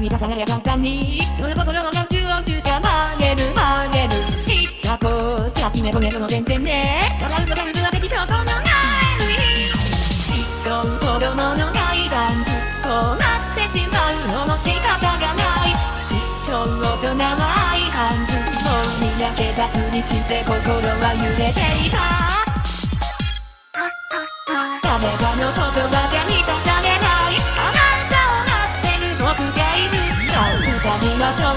積み重ねりゃ簡単にその心も眼中を中華曲げる曲げるしたこっちはきめこめその全然ね笑うとかむずは敵証拠のない一生子供の階段ずっとなってしまうのも仕方がない一生大人は相反ずもうにやけたふりして心は揺れていた誰かの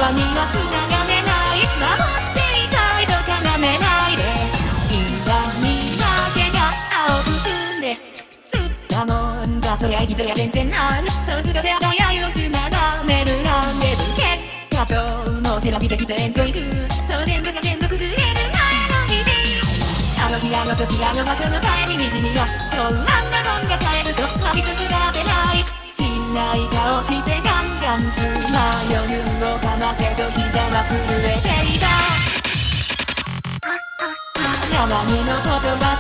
人はとはには繋がれない守っていたいとかなめないで死んだにだけが青く澄んですったもんだそりゃ生きてりゃ全然あるその都度手がやゆちならめるらめる結果ともセラビできてエンジョイその全部が全部崩れる前の日々あの日あの時あの場所の帰り道にはそんなもんが帰るとは一つが出ない。しない顔してガンガンつま余裕をかませと膝は震えていた。山にの言葉